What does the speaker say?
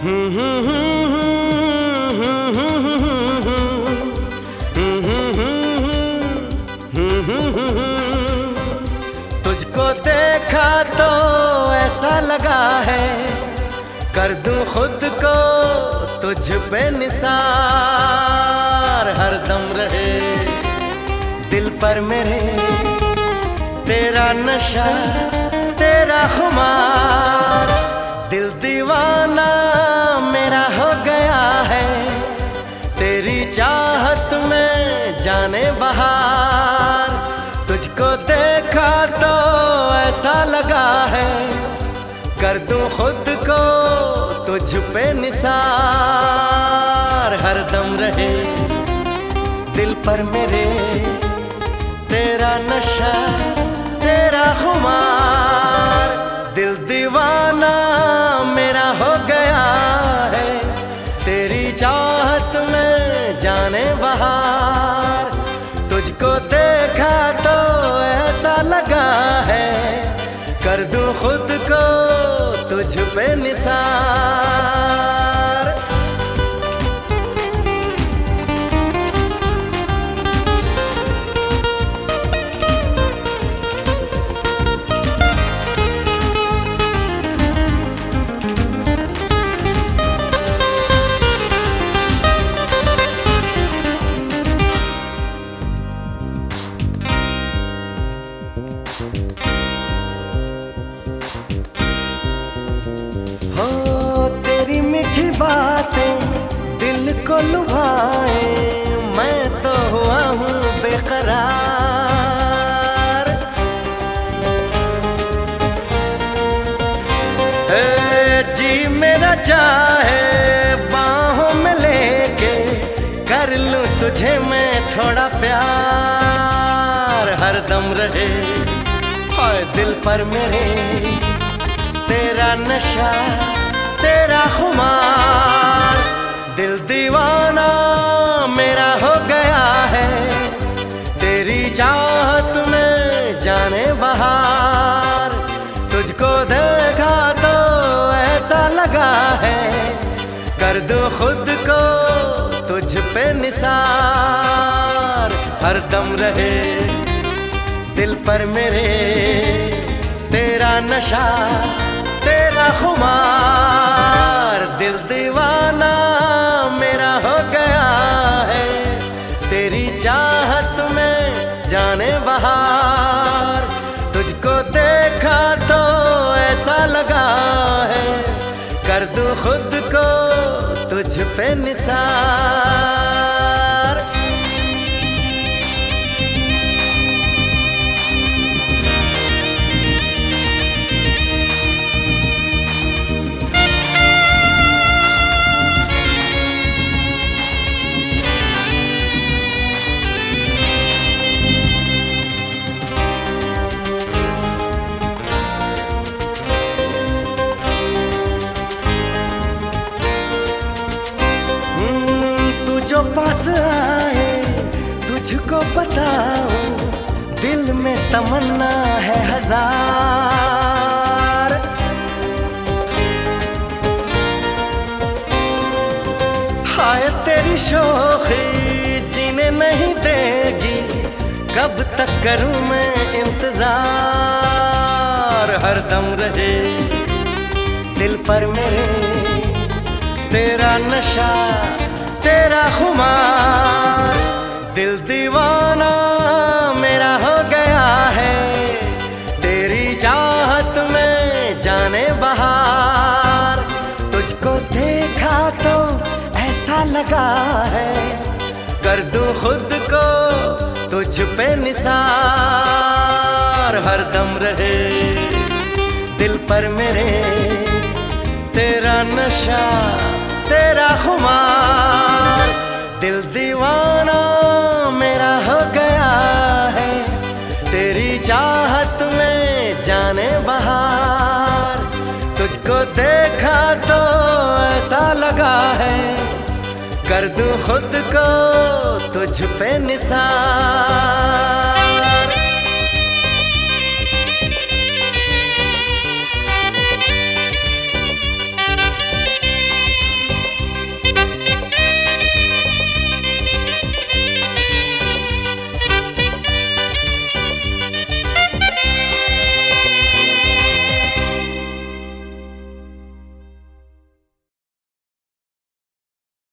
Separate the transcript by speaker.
Speaker 1: तुझको देखा तो ऐसा लगा है। कर दूँ खुद को तुझ पे निसार। हर दम रहे दिल पर मेरे। तेरा नशा, तेरा खुमार। दिल दीवाना जाने बहार तुझको देखा तो ऐसा लगा है। कर दूँ खुद को तुझ पे निसार। हर दम रहे दिल पर मेरे। तेरा नशा, तेरा खुमार। दिल दीवाना मेरा हो गया है। तेरी चाहत में जाने बहार कर दूँ खुद को तुझ पे निसार जी मेरा चाहे, बाहों में लेके कर लूँ तुझे मैं थोड़ा प्यार। हर दम रहे और दिल पर मेरे, तेरा नशा, तेरा खुमार। दिल दीवाना मेरा हो गया है, तेरी चाहत है। कर दो खुद को तुझ पे निसार। हर दम रहे दिल पर मेरे। तेरा नशा, तेरा खुमार। दिल दीवाना खुद को तुझ पे निसार तमन्ना है हज़ार। हाय तेरी शोखी जीने नहीं देगी, कब तक करूँ मैं इंतज़ार? हर दम रहे दिल पर मेरे, तेरा नशा, तेरा खुमार। दिल दीवाना चाहत में जाने बहार। तुझको देखा तो ऐसा लगा है। कर दूँ खुद को तुझ पे निसार। हर दम रहे दिल पर मेरे। तेरा नशा, तेरा खुमार। दिल दीवाना तो ऐसा लगा है। कर दूँ खुद को तुझ पे निसार।